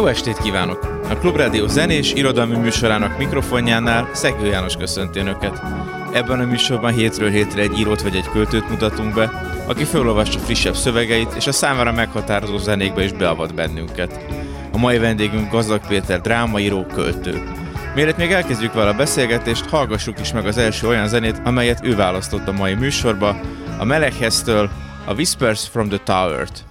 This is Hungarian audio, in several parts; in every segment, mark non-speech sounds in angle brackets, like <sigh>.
Jó estét kívánok! A Klubrádió zenés irodalmi műsorának mikrofonjánál Szegő János köszönti Önöket. Ebben a műsorban hétről hétre egy írót vagy egy költőt mutatunk be, aki felolvassa frissebb szövegeit, és a számára meghatározó zenékbe is beavat bennünket. A mai vendégünk Gazdag Péter drámaíró, költő. Mielőtt még elkezdjük vele a beszélgetést, hallgassuk is meg az első olyan zenét, amelyet ő választott a mai műsorba, a Melegheztől a Whispers from the Tower-t.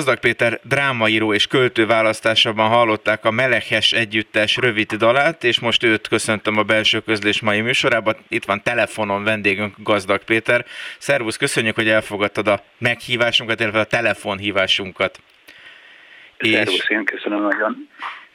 Gazdag Péter drámaíró és költő választásában hallották a Melehes együttes rövid dalát, és most őt köszöntöm a belső közlés mai műsorában. Itt van telefonon vendégünk Gazdag Péter. Szervusz, köszönjük, hogy elfogadtad a meghívásunkat, illetve a telefonhívásunkat. Szervusz, én köszönöm nagyon.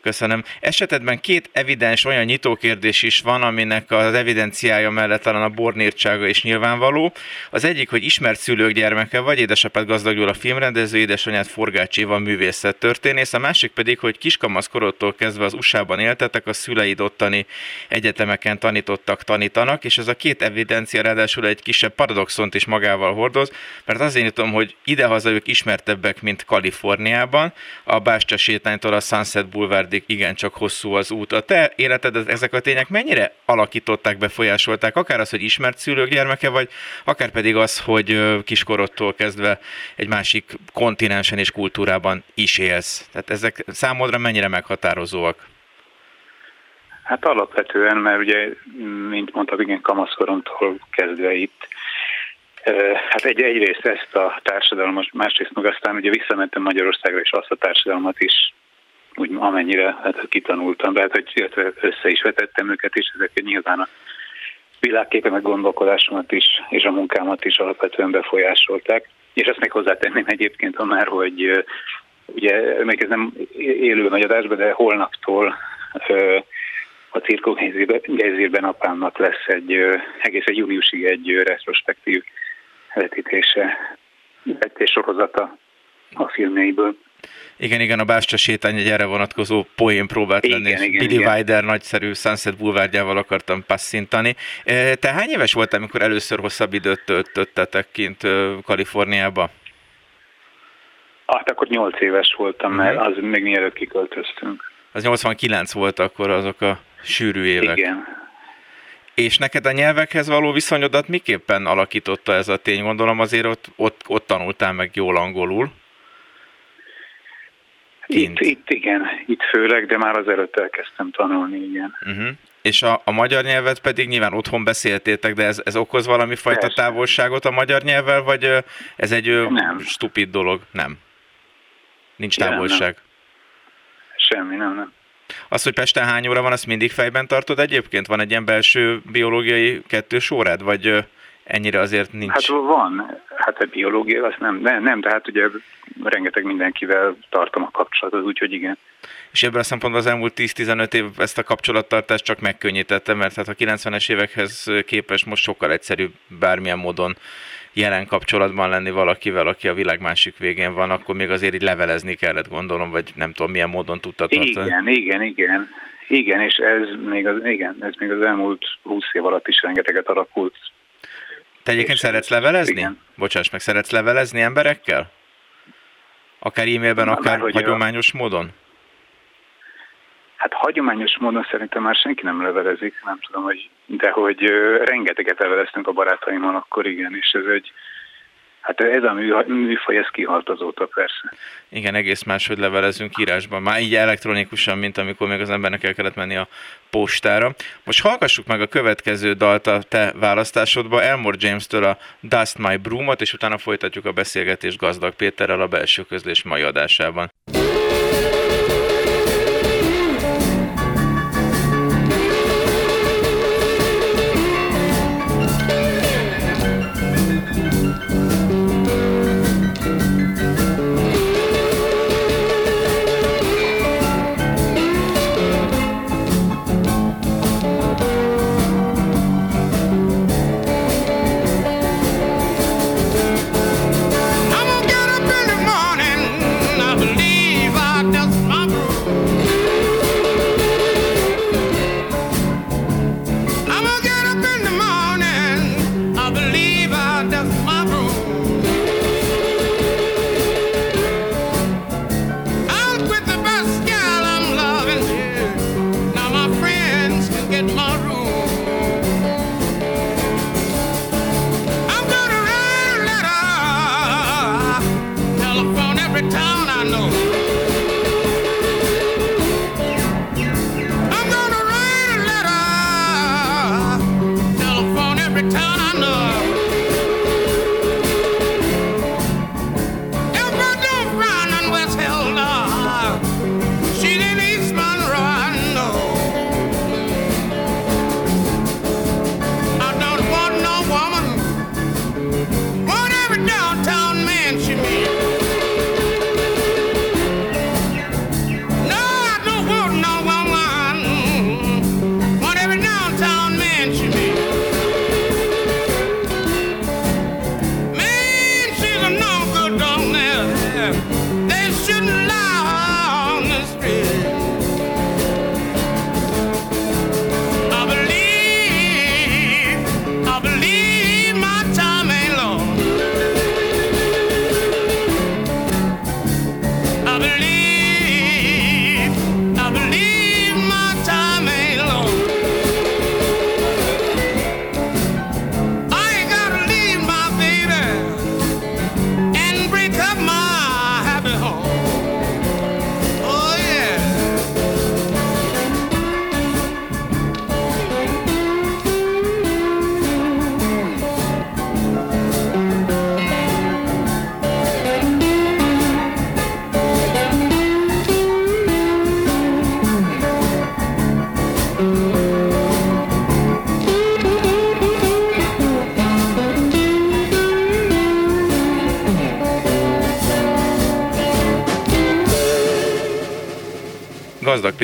Köszönöm. Esetedben két evidens olyan nyitókérdés is van, aminek az evidenciája mellett talán a bornírtsága is nyilvánvaló. Az egyik, hogy ismert szülők gyermeke vagy, édesapád gazdag a filmrendező, édesanyád Forgács Éva művészet történész, a másik pedig, hogy kiskamasz korodtól kezdve az USA-ban éltetek, a szüleid ottani egyetemeken tanítottak, tanítanak, és ez a két evidencia ráadásul egy kisebb paradoxont is magával hordoz, mert azért nyitom, hogy idehaza ők ismertebbek, mint Kaliforniában, a Bástya sétánytól a Sunset Boulevard pedig igencsak hosszú az út. A te életed ezek a tények mennyire alakították, befolyásolták? Akár az, hogy ismert szülők gyermeke vagy, akár pedig az, hogy kiskorodtól kezdve egy másik kontinensen és kultúrában is élsz. Tehát ezek számodra mennyire meghatározóak? Hát alapvetően, mert ugye, mint mondtam, igen, kamaszkoromtól kezdve itt Hát egy, egyrészt ezt a társadalmat, másrészt meg aztán ugye visszamentem Magyarországra, és azt a társadalmat is úgy amennyire hát, kitanultam, de hát, hogy össze is vetettem őket, és ezek nyilván a világképemet, gondolkodásomat is, és a munkámat is alapvetően befolyásolták. És ezt még hozzátenném egyébként, ha már, hogy ugye még ez nem élő nagy adásban, de holnaptól a Cirkó Gézírben apámnak lesz egy egész egy júniusig egy retrospektív vetítése, vetítés sorozata a filmjeiből. Igen, igen, a Bástya sétány egy erre vonatkozó poén próbált igen, lenni, és igen, Billy igen. Wilder nagyszerű Sunset Boulevardjával akartam passzintani. E, te hány éves voltál, amikor először hosszabb időt töltöttetek kint Kaliforniába? Hát akkor 8 éves voltam, mert az még mielőtt kiköltöztünk. Az 89 volt akkor azok a sűrű évek. Igen. És neked a nyelvekhez való viszonyodat miképpen alakította ez a tény? Gondolom azért ott, ott, ott tanultál meg jól angolul. Itt, itt igen, itt főleg, de már az előtt elkezdtem tanulni, igen. Uh-huh. És a, a magyar nyelvet pedig nyilván otthon beszéltétek, de ez, ez okoz valami fajta Persze. távolságot a magyar nyelvvel, vagy ez egy nem. stupid dolog? Nem. Nincs távolság. Ja, nem. Semmi, nem, nem. Az, hogy Pesten hány óra van, azt mindig fejben tartod egyébként? Van egy ilyen belső biológiai kettős órád, vagy ennyire azért nincs? Hát van, hát a biológia, azt nem, nem, nem, tehát ugye rengeteg mindenkivel tartom a kapcsolatot, úgyhogy igen. És ebből a szempontból az elmúlt 10-15 év ezt a kapcsolattartást csak megkönnyítette, mert hát a 90-es évekhez képest most sokkal egyszerűbb bármilyen módon jelen kapcsolatban lenni valakivel, aki a világ másik végén van, akkor még azért így levelezni kellett, gondolom, vagy nem tudom, milyen módon tudta tartani. Igen, igen, igen. Igen, és ez még az, igen, ez még az elmúlt 20 év alatt is rengeteget alakult. Te egyébként szeretsz levelezni? Igen. Bocsáss meg, szeretsz levelezni emberekkel? Akár e-mailben, Na, akár hogy hagyományos módon? Hát hagyományos módon szerintem már senki nem levelezik, nem tudom, hogy, de hogy ö, rengeteget leveleztünk a barátaimmal akkor igen, és ez egy, hát ez a mű, műfaj, ez kihalt azóta persze. Igen, egész máshogy levelezünk írásban. Már így elektronikusan, mint amikor még az embernek el kellett menni a postára. Most hallgassuk meg a következő dalt a te választásodba, Elmore James-től a Dust My Broom-ot, és utána folytatjuk a beszélgetést Gazdag Péterrel a belső közlés mai adásában.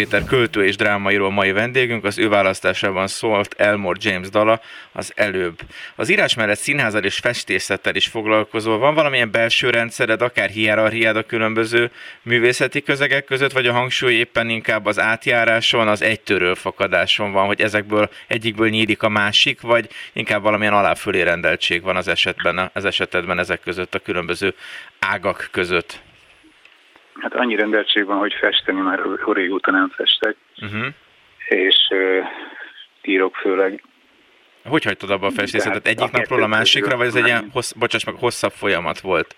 Péter költő és drámaíró mai vendégünk, az ő választásában szólt Elmore James dala az előbb. Az írás mellett színházal és festészettel is foglalkozol. Van valamilyen belső rendszered, akár hierarchiád a különböző művészeti közegek között, vagy a hangsúly éppen inkább az átjáráson, az egytörő fakadáson van, hogy ezekből egyikből nyílik a másik, vagy inkább valamilyen aláfölé rendeltség van az esetben, az esetedben ezek között a különböző ágak között. Hát annyi rendeltség van, hogy festeni már régóta nem festek, Uh-huh. és ö, írok főleg. Hogy hagytad abba a festészetet? hát Egyik a napról a másikra, vagy ez egy ilyen, hossz, bocsáss meg, hosszabb folyamat volt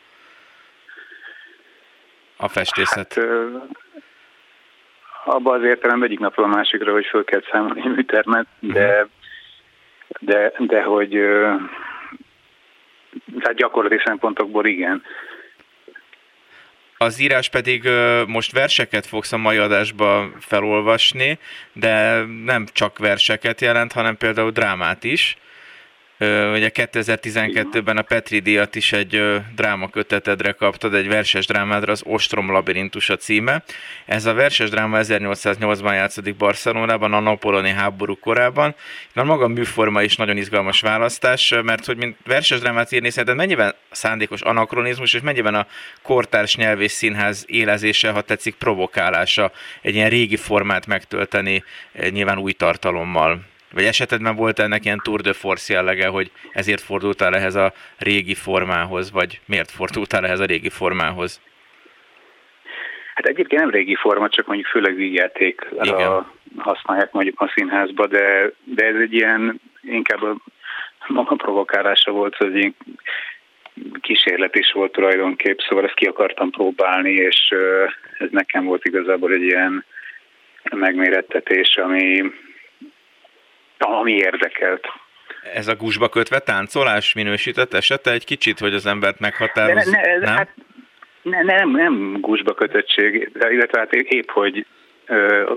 a festészet? Hát, ö, abban az értelemben egyik napról a másikra, hogy föl kell számolni a műtermet, de, de, de hogy ö, tehát gyakorlati szempontokból igen. Az írás pedig most verseket fogsz a mai adásba felolvasni, de nem csak verseket jelent, hanem például drámát is. Ugye 2012-ben a Petri díjat is egy dráma kötetedre kaptad, egy verses drámádra, az Ostrom labirintus a címe. Ez a verses dráma 1808-ban játszódik Barcelonában, a napoloni háború korában. A maga műforma is nagyon izgalmas választás, mert hogy mint verses drámát írni, szerinted mennyiben szándékos anakronizmus, és mennyiben a kortárs nyelv és színház élezése, ha tetszik, provokálása egy ilyen régi formát megtölteni nyilván új tartalommal? Vagy esetedben volt ennek ilyen tour de force jellege, hogy ezért fordultál ehhez a régi formához, vagy miért fordultál ehhez a régi formához? Hát egyébként nem régi forma, csak mondjuk főleg vígjátékra használják mondjuk a színházba, de, de ez egy ilyen inkább a maga provokálása volt, hogy egy kísérlet is volt tulajdonképp, szóval ezt ki akartam próbálni, és ez nekem volt igazából egy ilyen megmérettetés, ami, ami érdekelt. Ez a gusba kötve táncolás minősített esete egy kicsit, hogy az embert meghatároz? Ne, ne, nem? Hát, ne, nem, nem gusba kötöttség, illetve hát épp, hogy ö,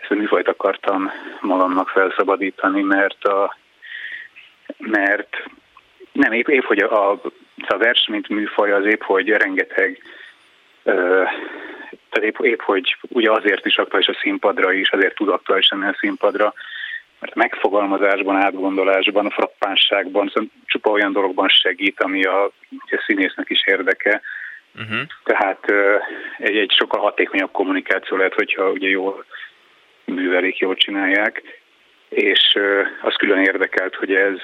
ezt a műfajt akartam magamnak felszabadítani, mert a mert nem, épp, épp hogy a, a vers, mint műfaj az épp, hogy rengeteg ö, tehát épp, épp, hogy ugye azért is aktuális a színpadra is, azért tud aktuális a színpadra, mert megfogalmazásban, átgondolásban, frappánságban, szóval csupa olyan dologban segít, ami a, a színésznek is érdeke. Uh-huh. Tehát egy, egy sokkal hatékonyabb kommunikáció lehet, hogyha ugye jól művelik, jól csinálják, és az külön érdekelt, hogy ez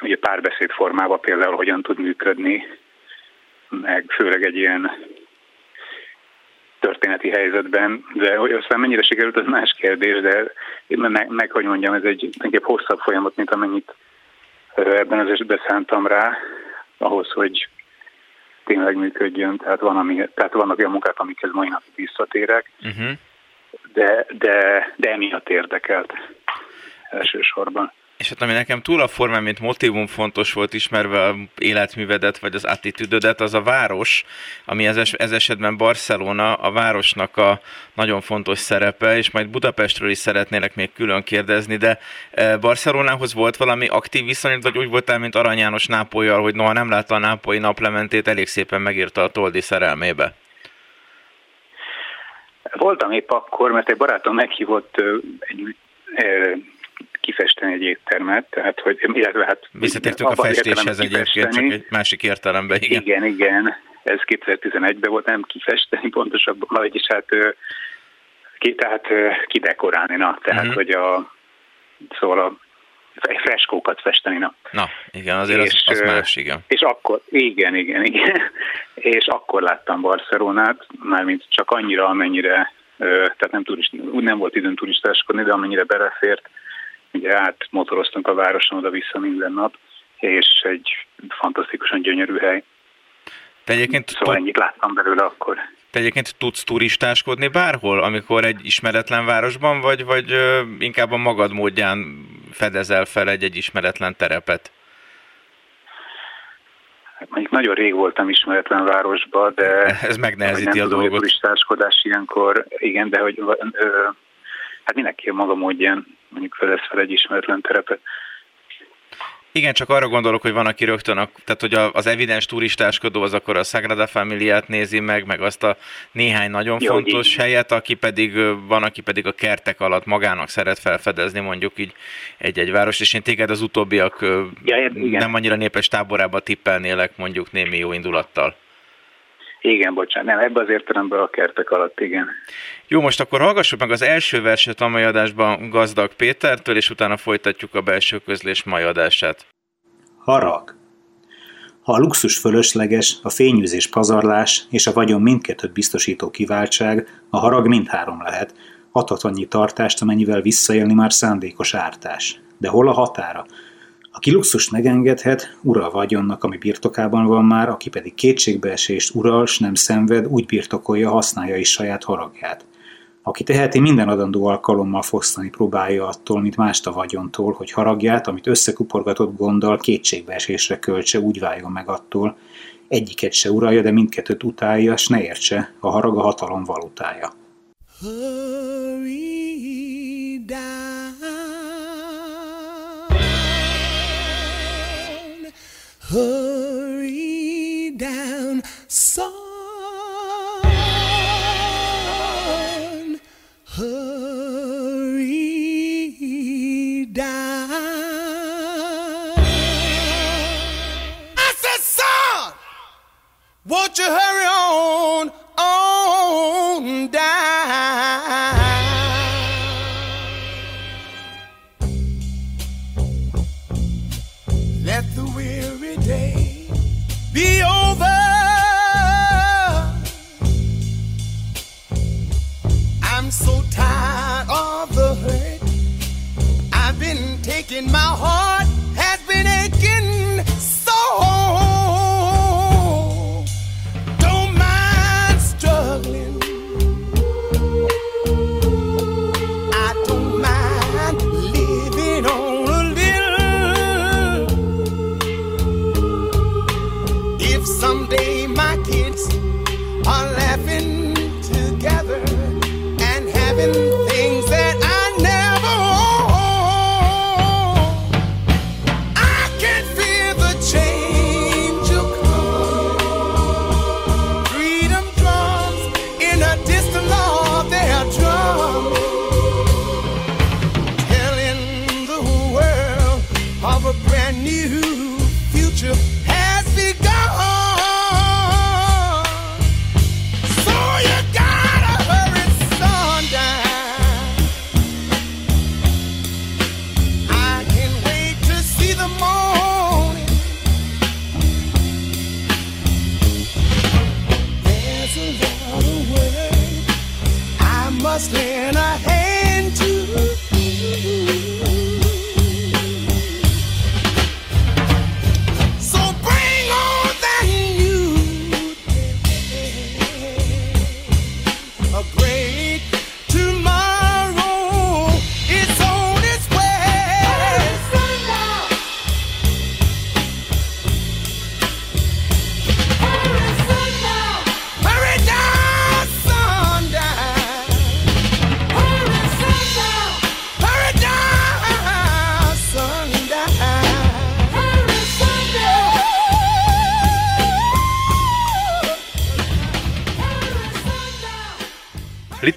ugye párbeszéd formában például hogyan tud működni, meg főleg egy ilyen történeti helyzetben, de hogy aztán mennyire sikerült, az más kérdés, de meg, meg hogy mondjam, ez egy egy hosszabb folyamat, mint amennyit ebben az esetben szántam rá, ahhoz, hogy tényleg működjön, tehát, van, ami, tehát vannak olyan munkák, amikhez mai napig visszatérek, uh-huh. de, de, de emiatt érdekelt elsősorban. És hát ami nekem túl a formán, mint motivum fontos volt ismerve a életművedet, vagy az attitűdödet, az a város, ami ez, es, ez esetben Barcelona, a városnak a nagyon fontos szerepe, és majd Budapestről is szeretnélek még külön kérdezni, de e, Barcelonához volt valami aktív viszonyod, vagy úgy voltál, mint Arany János Nápolyjal, hogy noha nem látta a nápolyi naplementét, elég szépen megírta a Toldi szerelmébe? Voltam épp akkor, mert egy barátom meghívott egy kifesteni egy éttermet, tehát hogy, illetve hát... Visszatértünk a festéshez egyébként, csak egy másik értelemben, igen. Igen, igen, ez 2011-ben volt, nem kifesteni pontosabban, vagyis hát ki, tehát kidekorálni, na, tehát uh-huh. hogy a, szóval a freskókat festeni, na. Na, igen, azért és, az, az más, igen. És akkor, igen, igen, igen, <laughs> és akkor láttam Barcelonát, mármint csak annyira, amennyire, tehát nem, turist, nem volt időn turistáskodni, de amennyire belefért, ugye átmotoroztunk a városon oda-vissza minden nap, és egy fantasztikusan gyönyörű hely. Te egyébként szóval ennyit láttam belőle akkor. Te egyébként tudsz turistáskodni bárhol, amikor egy ismeretlen városban vagy, vagy inkább a magad módján fedezel fel egy-egy ismeretlen terepet? Hát mondjuk nagyon rég voltam ismeretlen városba, de... <laughs> Ez megnehezíti a dolgot. turistáskodás ilyenkor, igen, de hogy ö, hát mindenki a maga módján mondjuk fedez fel egy ismeretlen terepet. Igen, csak arra gondolok, hogy van, aki rögtön, a, tehát hogy az evidens turistáskodó az akkor a Sagrada Familiát nézi meg, meg azt a néhány nagyon Jó, fontos így. helyet, aki pedig van, aki pedig a kertek alatt magának szeret felfedezni mondjuk így egy-egy város, és én téged az utóbbiak ja, nem annyira népes táborába tippelnélek mondjuk némi jó indulattal. Igen, bocsánat, nem, ebbe az értelemben a kertek alatt, igen. Jó, most akkor hallgassuk meg az első verset a mai adásban Gazdag Pétertől, és utána folytatjuk a belső közlés mai adását. Harag. Ha a luxus fölösleges, a fényűzés pazarlás és a vagyon mindkettőt biztosító kiváltság, a harag mindhárom lehet, adhat annyi tartást, amennyivel visszaélni már szándékos ártás. De hol a határa? Aki luxust megengedhet, ura a vagyonnak, ami birtokában van már, aki pedig kétségbeesést ural, s nem szenved, úgy birtokolja, használja is saját haragját. Aki teheti, minden adandó alkalommal fosztani próbálja attól, mint mást a vagyontól, hogy haragját, amit összekuporgatott gonddal kétségbeesésre költse, úgy váljon meg attól. Egyiket se uralja, de mindkettőt utálja, s ne értse, a harag a hatalom valutája. Hurry down.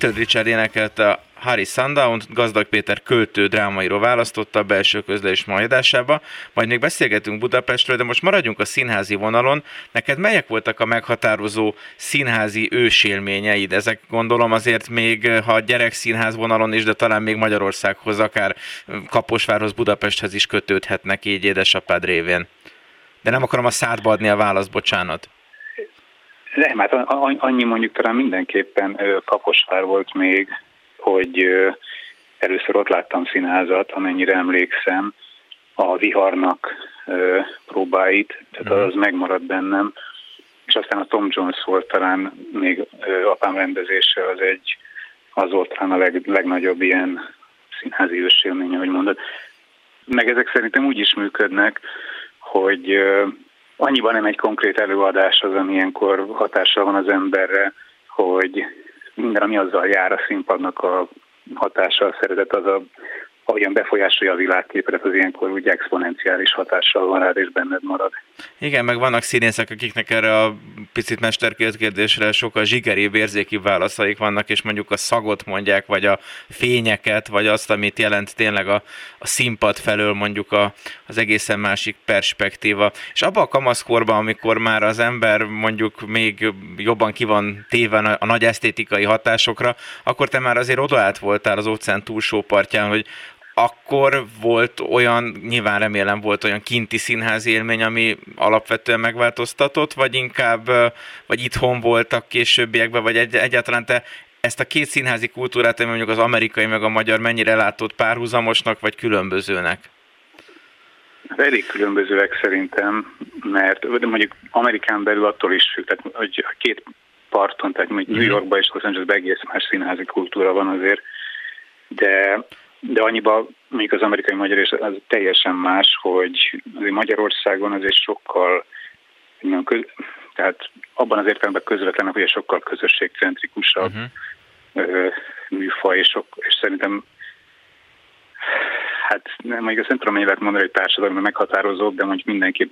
Little Richard énekelte Harry sundown Gazdag Péter költő drámairól választotta a belső közlés majdásába, majd még beszélgetünk Budapestről, de most maradjunk a színházi vonalon. Neked melyek voltak a meghatározó színházi ősélményeid? Ezek gondolom azért még, ha gyerekszínház vonalon is, de talán még Magyarországhoz, akár Kaposvárhoz, Budapesthez is kötődhetnek így édesapád révén. De nem akarom a szádba adni a választ, bocsánat. Nem, hát annyi mondjuk talán mindenképpen Kaposvár volt még, hogy először ott láttam színházat, amennyire emlékszem, a viharnak próbáit, tehát az megmaradt bennem, és aztán a Tom Jones volt talán még apám rendezése, az egy, az volt talán a leg, legnagyobb ilyen színházi ősélmény, ahogy mondod. Meg ezek szerintem úgy is működnek, hogy annyiban nem egy konkrét előadás az, ami ilyenkor hatással van az emberre, hogy minden, ami azzal jár a színpadnak a hatással, a szeretet, az a, ahogyan befolyásolja a világképet, az ilyenkor úgy exponenciális hatással van rád, és benned marad. Igen, meg vannak színészek, akiknek erre a picit mesterkélt kérdésre sokkal zsigeribb, érzéki válaszaik vannak, és mondjuk a szagot mondják, vagy a fényeket, vagy azt, amit jelent tényleg a, a színpad felől mondjuk a, az egészen másik perspektíva. És abban a kamaszkorban, amikor már az ember mondjuk még jobban ki van téve a, a nagy esztétikai hatásokra, akkor te már azért odaállt voltál az óceán túlsó partján, hogy akkor volt olyan, nyilván remélem volt olyan kinti színházi élmény, ami alapvetően megváltoztatott, vagy inkább, vagy itthon voltak későbbiekben, vagy egy, egyáltalán te ezt a két színházi kultúrát, ami mondjuk az amerikai meg a magyar mennyire látott párhuzamosnak, vagy különbözőnek? Elég különbözőek szerintem, mert de mondjuk Amerikán belül attól is függ, tehát hogy a két parton, tehát mondjuk New Yorkban és Los Angelesben egész más színházi kultúra van azért, de, de annyiban mondjuk az amerikai magyar és az teljesen más, hogy Magyarországon azért sokkal tehát abban az értelemben közvetlen, hogy sokkal közösségcentrikusabb uh-huh. műfaj, és, sok, és szerintem hát nem, mondjuk azt nem tudom, hogy lehet mondani, hogy társadalmi meghatározóbb, de mondjuk mindenképp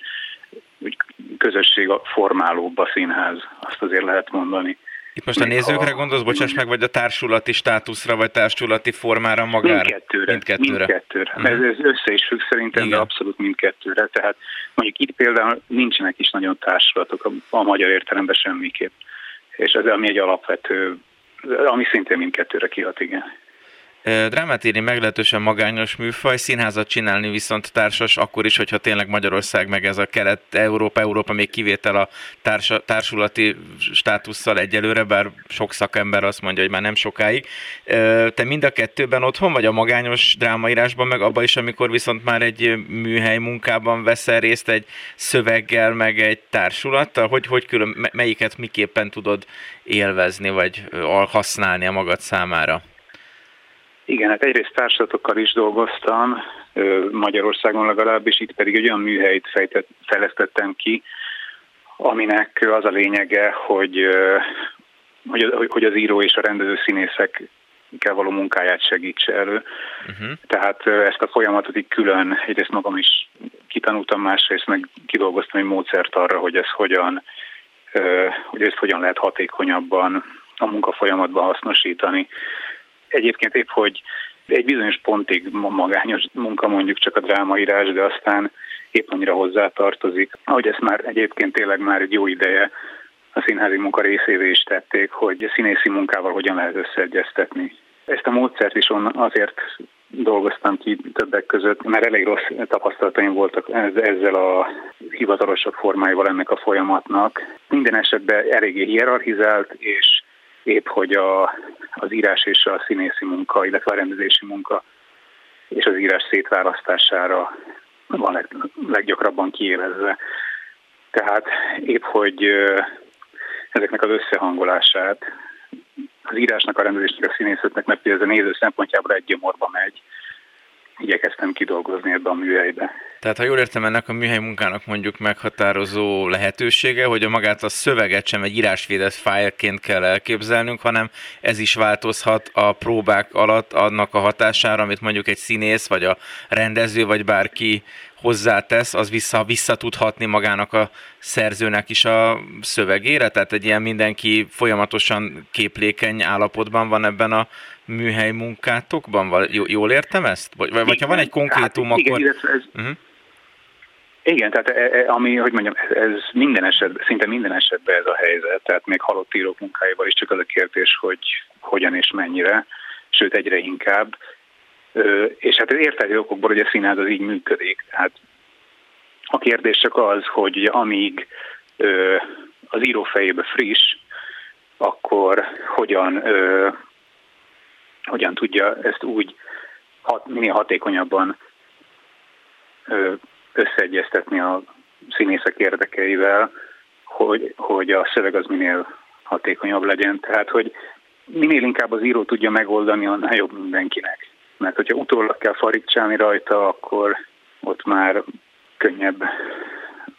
úgy közösség formálóbb a színház, azt azért lehet mondani. Itt most a nézőkre a, gondolsz, bocsáss meg, vagy a társulati státuszra, vagy társulati formára magára? Mindkettőre. Mindkettőre. mindkettőre. Uh-huh. Ez, ez össze is függ szerintem, Igen. de abszolút mindkettőre. Tehát mondjuk itt például nincsenek is nagyon társulatok a, a magyar értelemben semmiképp. És ez ami egy alapvető, ami szintén mindkettőre kihat, igen. Drámát írni meglehetősen magányos műfaj, színházat csinálni viszont társas, akkor is, hogyha tényleg Magyarország meg ez a kelet-európa, Európa még kivétel a társa, társulati státusszal egyelőre, bár sok szakember azt mondja, hogy már nem sokáig. Te mind a kettőben otthon vagy a magányos drámaírásban, meg abban is, amikor viszont már egy műhely munkában veszel részt egy szöveggel, meg egy társulattal? Hogy, hogy külön, melyiket miképpen tudod élvezni, vagy használni a magad számára? Igen, hát egyrészt társadatokkal is dolgoztam, Magyarországon legalábbis, itt pedig egy olyan műhelyt fejtett, fejlesztettem ki, aminek az a lényege, hogy, hogy, hogy az író és a rendező színészek kell való munkáját segítse elő. Uh-huh. Tehát ezt a folyamatot így külön, egyrészt magam is kitanultam, másrészt meg kidolgoztam egy módszert arra, hogy ez hogyan, hogy ezt hogyan lehet hatékonyabban a munkafolyamatban hasznosítani. Egyébként épp, hogy egy bizonyos pontig magányos munka mondjuk csak a drámaírás, de aztán épp annyira hozzátartozik. Ahogy ezt már egyébként tényleg már egy jó ideje a színházi munka részévé is tették, hogy a színészi munkával hogyan lehet összeegyeztetni. Ezt a módszert is azért dolgoztam ki többek között, mert elég rossz tapasztalataim voltak ezzel a hivatalosabb formáival ennek a folyamatnak. Minden esetben eléggé hierarchizált, és épp hogy a, az írás és a színészi munka, illetve a rendezési munka és az írás szétválasztására van leg, leggyakrabban kiélezve. Tehát épp, hogy ezeknek az összehangolását az írásnak, a rendezésnek, a színészetnek, mert ez a néző szempontjából egy gyomorba megy, igyekeztem kidolgozni ebbe a műhelybe. Tehát ha jól értem, ennek a műhely munkának mondjuk meghatározó lehetősége, hogy a magát a szöveget sem egy írásvédett fájlként kell elképzelnünk, hanem ez is változhat a próbák alatt annak a hatására, amit mondjuk egy színész, vagy a rendező, vagy bárki hozzátesz, az vissza, vissza tudhatni magának a szerzőnek is a szövegére, tehát egy ilyen mindenki folyamatosan képlékeny állapotban van ebben a műhely munkátokban? Vagy jól értem ezt? Vagy, vagy ha van egy konkrétum, hát, akkor... Igen, ez, uh-huh. Igen, tehát e, e, ami, hogy mondjam, ez minden esetben, szinte minden esetben ez a helyzet, tehát még halott írók munkáival is csak az a kérdés, hogy hogyan és mennyire, sőt egyre inkább. És hát ez értelmi okokból, hogy a színház az így működik. Tehát a kérdés csak az, hogy amíg az író fejébe friss, akkor hogyan, hogyan tudja ezt úgy hat, minél hatékonyabban összeegyeztetni a színészek érdekeivel, hogy, hogy a szöveg az minél hatékonyabb legyen. Tehát, hogy minél inkább az író tudja megoldani, annál jobb mindenkinek. Mert hogyha utólag kell farigcsálni rajta, akkor ott már könnyebb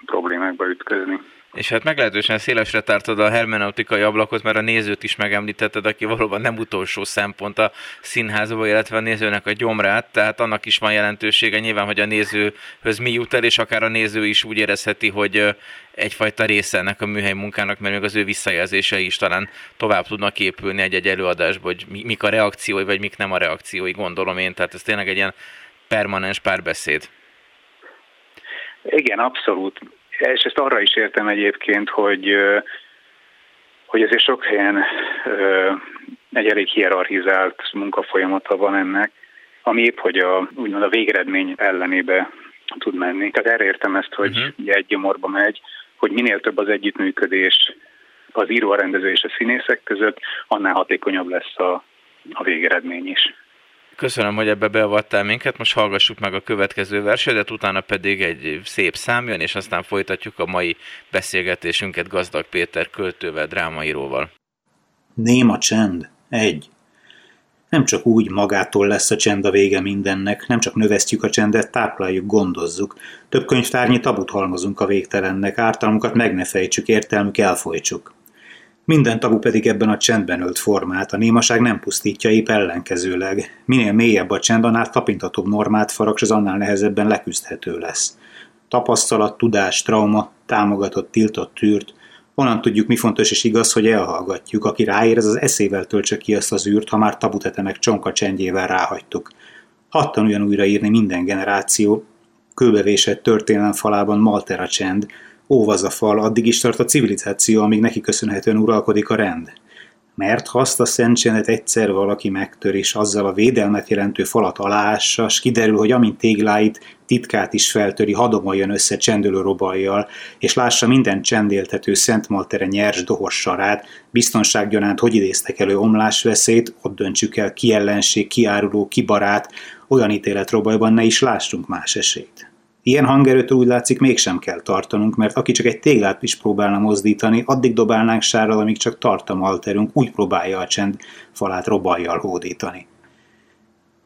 problémákba ütközni. És hát meglehetősen szélesre tártad a hermeneutikai ablakot, mert a nézőt is megemlítetted, aki valóban nem utolsó szempont a színházba, illetve a nézőnek a gyomrát, tehát annak is van jelentősége nyilván, hogy a nézőhöz mi jut el, és akár a néző is úgy érezheti, hogy egyfajta része ennek a műhely munkának, mert még az ő visszajelzései is talán tovább tudnak épülni egy-egy előadásba, hogy mik a reakciói, vagy mik nem a reakciói, gondolom én. Tehát ez tényleg egy ilyen permanens párbeszéd. Igen, abszolút. És ezt arra is értem egyébként, hogy, hogy azért sok helyen egy elég hierarchizált munkafolyamata van ennek, ami épp, hogy a, úgymond a végeredmény ellenébe tud menni. Tehát erre értem ezt, hogy uh-huh. egy gyomorba megy, hogy minél több az együttműködés az író, a rendező és a színészek között, annál hatékonyabb lesz a, a végeredmény is. Köszönöm, hogy ebbe beavattál minket, most hallgassuk meg a következő versetet, utána pedig egy szép szám jön, és aztán folytatjuk a mai beszélgetésünket Gazdag Péter költővel, drámaíróval. Néma csend. Egy. Nem csak úgy magától lesz a csend a vége mindennek, nem csak növesztjük a csendet, tápláljuk, gondozzuk. Több könyvtárnyi tabut halmozunk a végtelennek, ártalmukat meg ne fejtsük, értelmük elfolytsuk. Minden tabu pedig ebben a csendben ölt formát, a némaság nem pusztítja, épp ellenkezőleg. Minél mélyebb a csend, annál tapintatóbb normát farag, és az annál nehezebben leküzdhető lesz. Tapasztalat, tudás, trauma, támogatott, tiltott, tűrt, Onnan tudjuk, mi fontos és igaz, hogy elhallgatjuk. Aki ráér, ez az eszével töltse ki azt az űrt, ha már tabutetemek csonka csendjével ráhagytuk. Hadd tanuljon újraírni minden generáció. Kőbevésett történelem falában Maltera csend, óvaz a fal, addig is tart a civilizáció, amíg neki köszönhetően uralkodik a rend. Mert ha azt a szentsenet egyszer valaki megtör, és azzal a védelmet jelentő falat aláássa, s kiderül, hogy amint tégláit, titkát is feltöri, hadomoljon össze csendülő robajjal, és lássa minden csendéltető Szent Maltere nyers dohos sarát, biztonsággyanánt hogy idéztek elő omlásveszélyt, ott döntsük el ki ellenség, ki áruló, ki barát, olyan ítéletrobajban ne is lássunk más esélyt. Ilyen hangerőt úgy látszik mégsem kell tartanunk, mert aki csak egy téglát is próbálna mozdítani, addig dobálnánk sárral, amíg csak tart a malterünk, úgy próbálja a csend falát robajjal hódítani.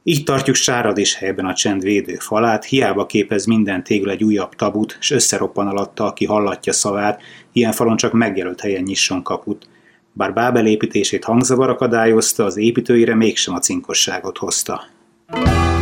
Így tartjuk sárad is helyben a csend védő falát, hiába képez minden tégla egy újabb tabut, s összeroppan alatta, aki hallatja szavát, ilyen falon csak megjelölt helyen nyisson kaput. Bár Bábel építését hangzavar akadályozta, az építőire mégsem a cinkosságot hozta. A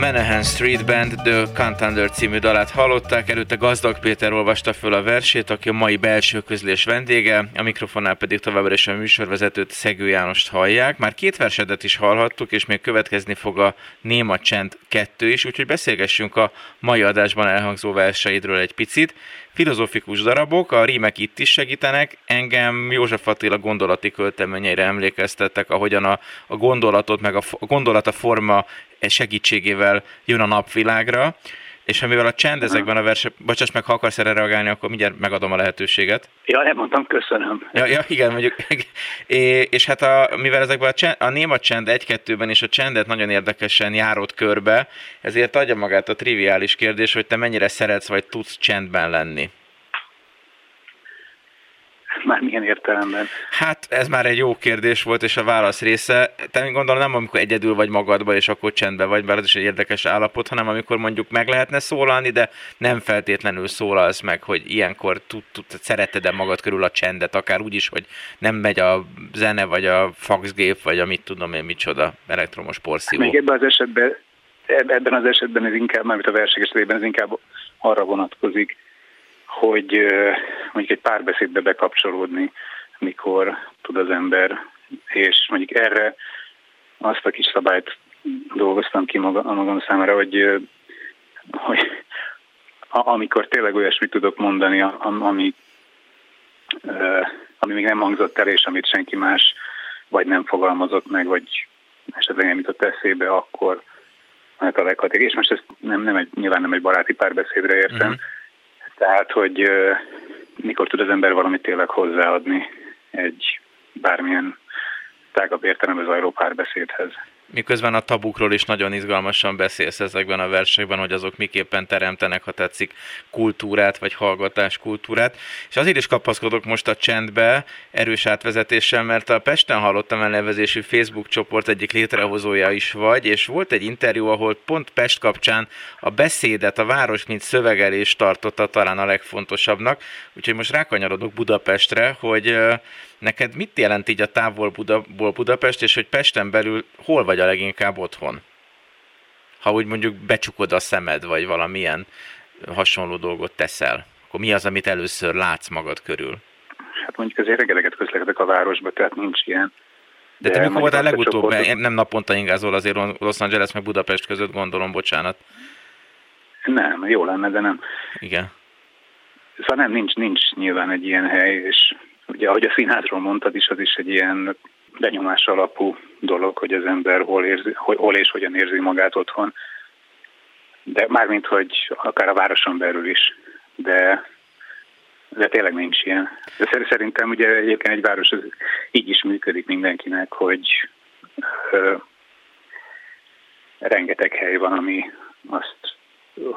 Menahan Street Band The Contender című dalát hallották, előtte Gazdag Péter olvasta föl a versét, aki a mai belső közlés vendége, a mikrofonnál pedig továbbra is a műsorvezetőt Szegő Jánost hallják. Már két versedet is hallhattuk, és még következni fog a Néma Csend 2 is, úgyhogy beszélgessünk a mai adásban elhangzó verseidről egy picit filozofikus darabok, a rímek itt is segítenek, engem József Attila gondolati költeményeire emlékeztettek, ahogyan a, a gondolatot, meg a, a gondolata forma segítségével jön a napvilágra, és amivel a csend ezekben a versek, bocsáss meg, ha akarsz erre reagálni, akkor mindjárt megadom a lehetőséget. Ja, elmondtam, köszönöm. Ja, ja igen, mondjuk. <laughs> É, és hát a, mivel ezekben a, csend, a néma csend egy-kettőben és a csendet nagyon érdekesen járott körbe, ezért adja magát a triviális kérdés, hogy te mennyire szeretsz vagy tudsz csendben lenni. Már milyen értelemben? Hát ez már egy jó kérdés volt, és a válasz része, te gondolom nem amikor egyedül vagy magadba, és akkor csendben vagy, bár ez is egy érdekes állapot, hanem amikor mondjuk meg lehetne szólalni, de nem feltétlenül szólalsz meg, hogy ilyenkor tud, tud, szereted-e magad körül a csendet, akár úgy is, hogy nem megy a zene, vagy a faxgép, vagy a mit tudom én micsoda, elektromos porszívó. Még ebben az esetben, ebben az esetben ez inkább, mármint a versek esetében ez inkább arra vonatkozik, hogy mondjuk egy párbeszédbe bekapcsolódni, mikor tud az ember, és mondjuk erre azt a kis szabályt dolgoztam ki maga, a magam számára, hogy, hogy amikor tényleg olyasmit tudok mondani, ami, ami még nem hangzott el, és amit senki más vagy nem fogalmazott meg, vagy esetleg nem jutott eszébe, akkor hát a leghaték. És most ez nem, nem egy, nyilván nem egy baráti párbeszédre értem, uh-huh tehát, hogy mikor tud az ember valamit tényleg hozzáadni egy bármilyen tágabb értelemben zajló párbeszédhez miközben a tabukról is nagyon izgalmasan beszélsz ezekben a versekben, hogy azok miképpen teremtenek, ha tetszik, kultúrát, vagy hallgatás kultúrát. És azért is kapaszkodok most a csendbe erős átvezetéssel, mert a Pesten hallottam elnevezésű Facebook csoport egyik létrehozója is vagy, és volt egy interjú, ahol pont Pest kapcsán a beszédet, a város mint szövegelés tartotta talán a legfontosabbnak. Úgyhogy most rákanyarodok Budapestre, hogy Neked mit jelent így a távol Budaból Budapest, és hogy Pesten belül hol vagy a leginkább otthon? Ha úgy mondjuk becsukod a szemed, vagy valamilyen hasonló dolgot teszel, akkor mi az, amit először látsz magad körül? Hát mondjuk azért reggeleket közlekedek a városba, tehát nincs ilyen. De, de te mikor voltál legutóbb? Csoportot... Nem naponta ingázol azért Los Angeles meg Budapest között, gondolom, bocsánat. Nem, jó lenne, de nem. Igen. Szóval nem, nincs, nincs nyilván egy ilyen hely, és Ugye, ahogy a színházról mondtad is, az is egy ilyen benyomás alapú dolog, hogy az ember hol, érzi, hol és hogyan érzi magát otthon. De mármint, hogy akár a városon belül is. De, de tényleg nincs ilyen. De szerintem ugye egyébként egy város az így is működik mindenkinek, hogy ö, rengeteg hely van, ami azt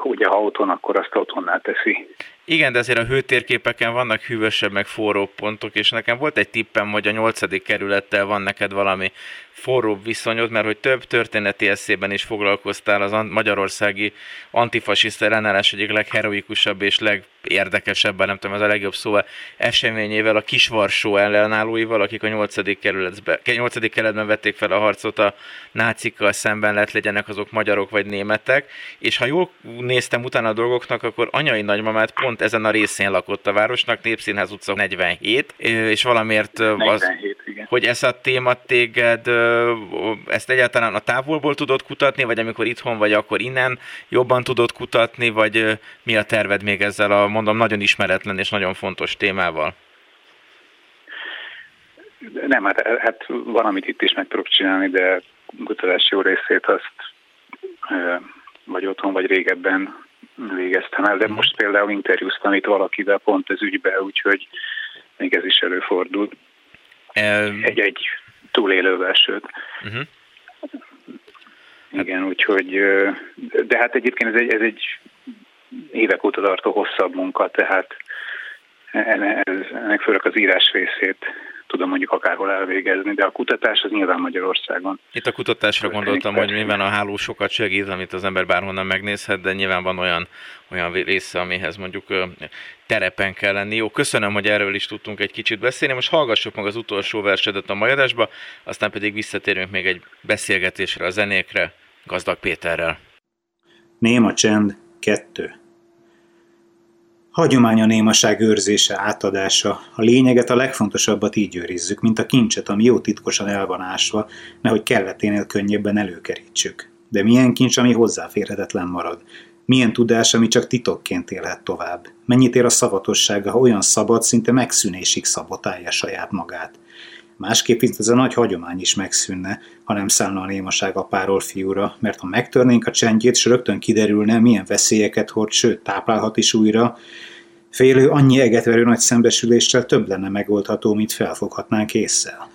ugye ha otthon, akkor azt otthonnál teszi. Igen, de azért a hőtérképeken vannak hűvösebb, meg forró pontok, és nekem volt egy tippem, hogy a nyolcadik kerülettel van neked valami forróbb viszonyod, mert hogy több történeti eszében is foglalkoztál az magyarországi antifasiszta ellenállás egyik legheroikusabb és legérdekesebb, nem tudom, ez a legjobb szó, eseményével, a Kisvarsó ellenállóival, akik a nyolcadik kerületben, nyolcadik kerületben vették fel a harcot a nácikkal szemben, lett legyenek azok magyarok vagy németek, és ha jól néztem utána a dolgoknak, akkor anyai nagymamát pont ezen a részén lakott a városnak, Népszínház utca 47, és valamiért 47, az. Hogy ez a téma téged ezt egyáltalán a távolból tudod kutatni, vagy amikor itthon vagy, akkor innen jobban tudod kutatni, vagy mi a terved még ezzel a, mondom, nagyon ismeretlen és nagyon fontos témával? Nem, hát, hát van, amit itt is meg tudok csinálni, de kutatás jó részét azt vagy otthon, vagy régebben végeztem el, de mhm. most például interjúztam itt valakivel pont ez ügybe, úgyhogy még ez is előfordul. Egy-egy túlélővel, sőt. Uh-huh. Igen, úgyhogy, de hát egyébként ez egy, ez egy évek óta tartó hosszabb munka, tehát ez, ennek főleg az írás részét tudom mondjuk akárhol elvégezni, de a kutatás az nyilván Magyarországon. Itt a kutatásra gondoltam, hogy nyilván a háló sokat segít, amit az ember bárhonnan megnézhet, de nyilván van olyan, olyan része, amihez mondjuk terepen kell lenni. Jó, köszönöm, hogy erről is tudtunk egy kicsit beszélni. Most hallgassuk meg az utolsó versedet a majadásba, aztán pedig visszatérünk még egy beszélgetésre, a zenékre, Gazdag Péterrel. Néma csend, kettő. Hagyomány a némaság őrzése, átadása. A lényeget, a legfontosabbat így őrizzük, mint a kincset, ami jó titkosan el van ásva, nehogy kelleténél könnyebben előkerítsük. De milyen kincs, ami hozzáférhetetlen marad? Milyen tudás, ami csak titokként élhet tovább? Mennyit ér a szavatossága, ha olyan szabad, szinte megszűnésig szabotálja saját magát? Másképp itt ez a nagy hagyomány is megszűnne, ha nem szállna a némaság apáról fiúra, mert ha megtörnénk a csendjét, s rögtön kiderülne, milyen veszélyeket hord, sőt, táplálhat is újra, félő annyi egetverő nagy szembesüléssel több lenne megoldható, mint felfoghatnánk észszel.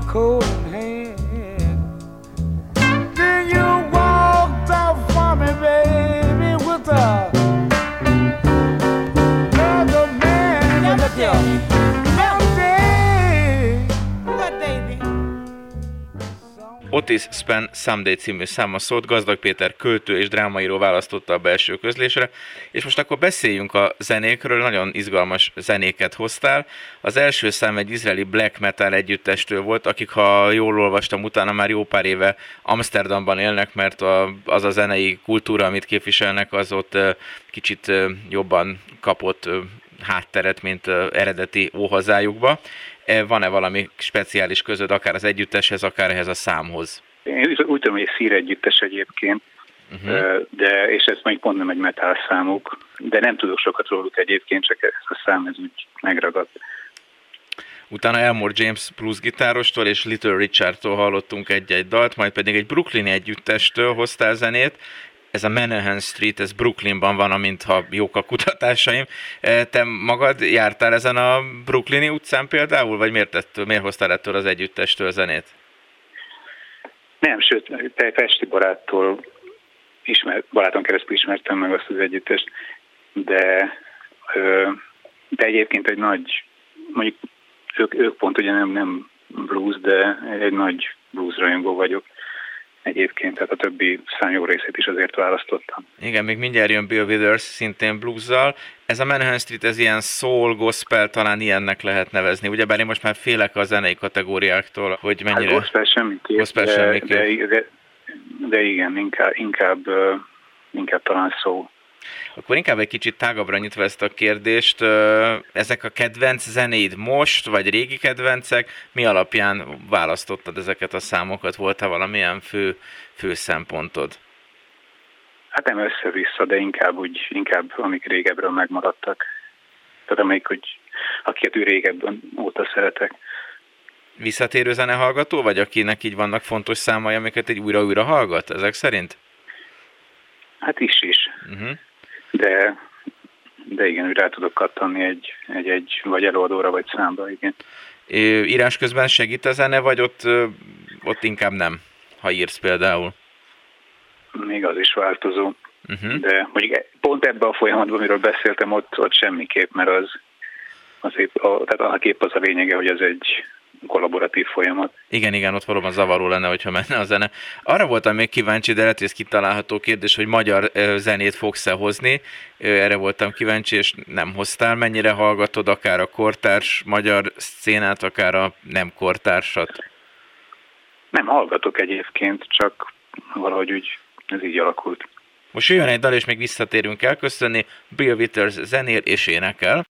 cold. Otis Spen Someday című száma szólt, Gazdag Péter költő és drámaíró választotta a belső közlésre, és most akkor beszéljünk a zenékről, nagyon izgalmas zenéket hoztál. Az első szám egy izraeli black metal együttestől volt, akik, ha jól olvastam, utána már jó pár éve Amsterdamban élnek, mert az a zenei kultúra, amit képviselnek, az ott kicsit jobban kapott hátteret, mint eredeti óhazájukba. E, van-e valami speciális közöd, akár az együtteshez, akár ehhez a számhoz? Én úgy tudom, hogy szír együttes egyébként, uh-huh. de, és ez még pont nem egy metal számuk, de nem tudok sokat róluk egyébként, csak ez a szám ez úgy megragadt. Utána Elmore James blues gitárostól és Little Richardtól hallottunk egy-egy dalt, majd pedig egy Brooklyn együttestől hoztál zenét, ez a Manhattan Street, ez Brooklynban van, amintha jók a kutatásaim. E, te magad jártál ezen a Brooklyni utcán például, vagy miért, ettől, miért hoztál ettől az együttestől zenét? Nem, sőt, Pesti baráttól ismer, baráton keresztül ismertem meg azt az együttest, de, de egyébként egy nagy, mondjuk ők, ők pont ugye nem, nem blues, de egy nagy blues rajongó vagyok, egyébként, tehát a többi szám jó részét is azért választottam. Igen, még mindjárt jön Bill Withers, szintén bluesszal. Ez a Manhattan Street, ez ilyen soul, gospel, talán ilyennek lehet nevezni. Ugyebár én most már félek a zenei kategóriáktól, hogy hát mennyire... Hát gospel semmiképp, gospel de, semmiképp. De, de, de, igen, inkább, inkább, inkább talán szó. Akkor inkább egy kicsit tágabbra nyitva ezt a kérdést, ezek a kedvenc zenéd most, vagy régi kedvencek, mi alapján választottad ezeket a számokat? Volt-e valamilyen fő, fő szempontod? Hát nem össze-vissza, de inkább úgy, inkább amik régebről megmaradtak. Tehát amelyik, hogy akiket ő régebben óta szeretek. Visszatérő zenehallgató, vagy akinek így vannak fontos számai, amiket egy újra-újra hallgat, ezek szerint? Hát is is. Uh-huh de, de igen, rá tudok kattanni egy, egy, egy vagy előadóra, vagy számba, igen. É, írás közben segít a zene, vagy ott, ott inkább nem, ha írsz például? Még az is változó. Uh-huh. De mondjuk pont ebben a folyamatban, amiről beszéltem, ott, ott semmiképp, mert az, az épp, a, tehát a kép az a lényege, hogy ez egy kollaboratív folyamat. Igen, igen, ott valóban zavaró lenne, hogyha menne a zene. Arra voltam még kíváncsi, de lehet, hogy ez kitalálható kérdés, hogy magyar zenét fogsz-e hozni. Erre voltam kíváncsi, és nem hoztál. Mennyire hallgatod akár a kortárs magyar szcénát, akár a nem kortársat? Nem hallgatok egyébként, csak valahogy úgy ez így alakult. Most jön egy dal, és még visszatérünk el. Köszönni Bill Withers zenél és énekel.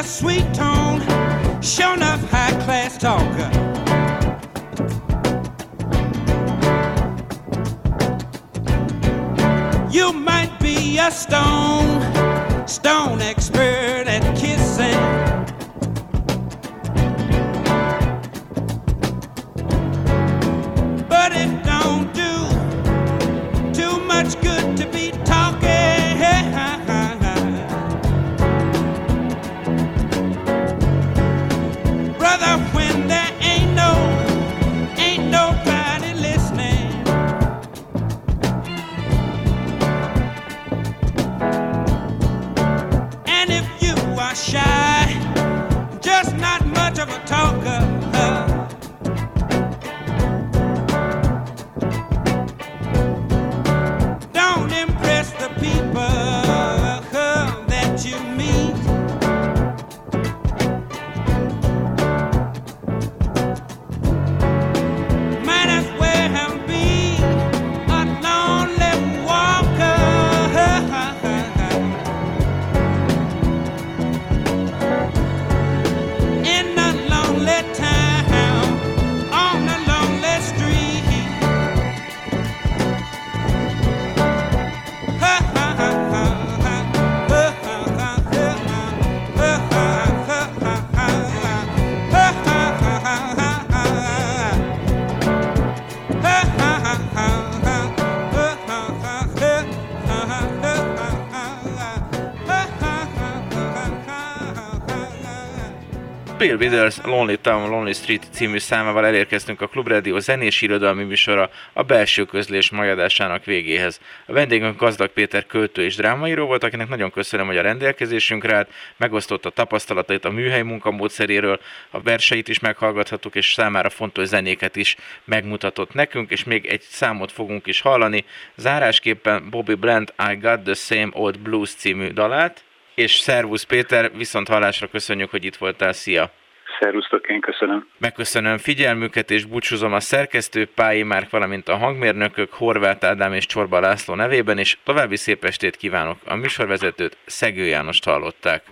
her sweet tone, sure enough, high class talker. You might be a stone, stone Bill Withers Lonely Town, Lonely Street című számával elérkeztünk a Klubrádió zenés irodalmi műsora a belső közlés majadásának végéhez. A vendégünk Gazdag Péter költő és drámaíró volt, akinek nagyon köszönöm, hogy a rendelkezésünkre állt, megosztotta tapasztalatait a műhely munkamódszeréről, a verseit is meghallgathattuk, és számára fontos zenéket is megmutatott nekünk, és még egy számot fogunk is hallani. Zárásképpen Bobby Bland I Got the Same Old Blues című dalát, és Szervusz Péter, viszont hallásra köszönjük, hogy itt voltál, szia! Szervusztok, én köszönöm. Megköszönöm figyelmüket, és búcsúzom a szerkesztő, Pályi Márk, valamint a hangmérnökök, Horváth Ádám és Csorba László nevében, és további szép estét kívánok. A műsorvezetőt Szegő Jánost hallották.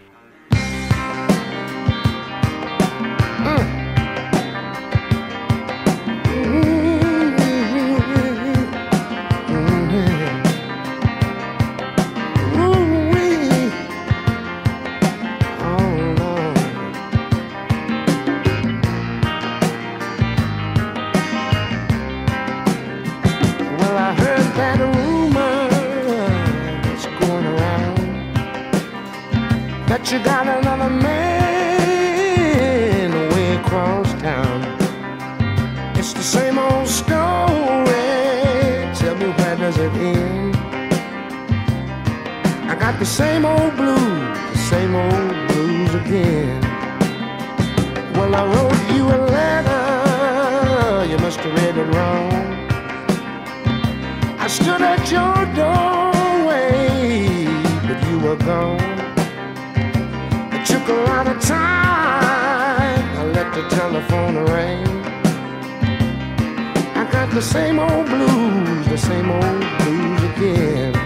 The same old blues, the same old blues again. Well, I wrote you a letter, you must have read it wrong. I stood at your doorway, but you were gone It took a lot of time. I let the telephone ring. I got the same old blues, the same old blues again.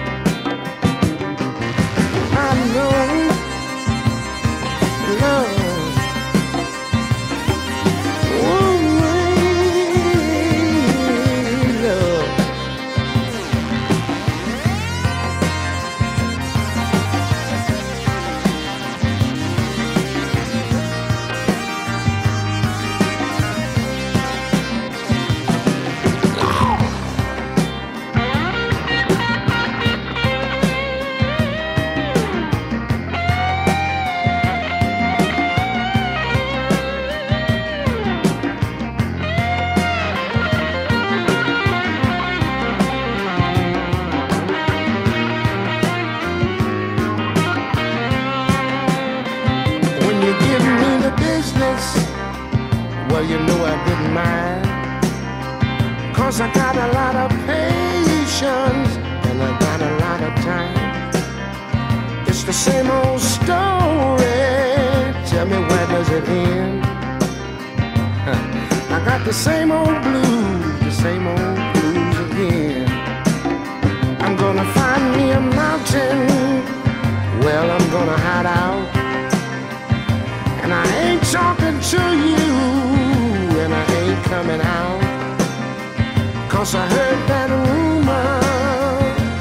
Cause I heard that rumor.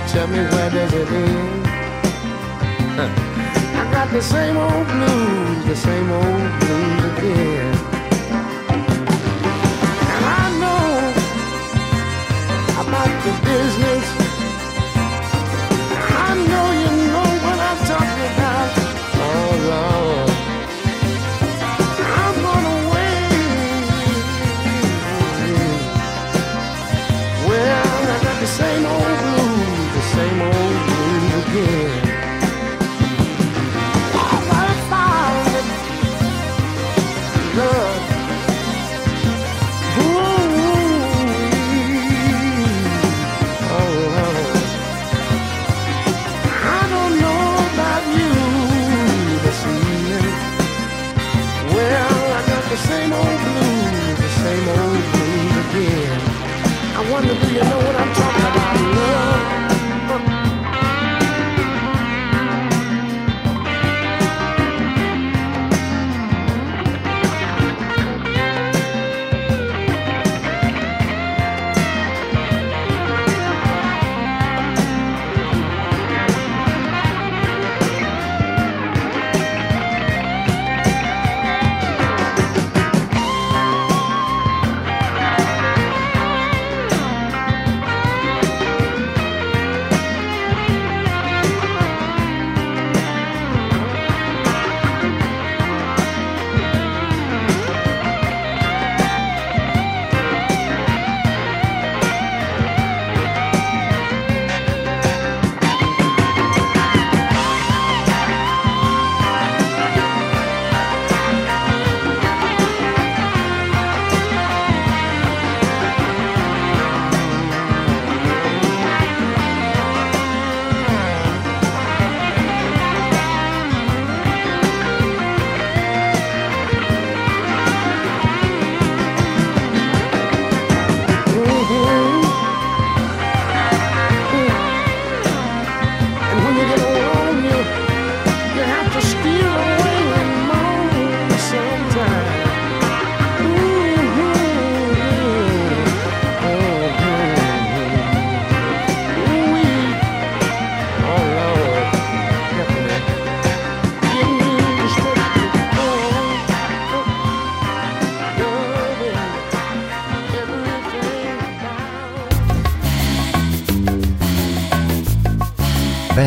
Tell me where does it end? I got the same old blues, the same old blues again.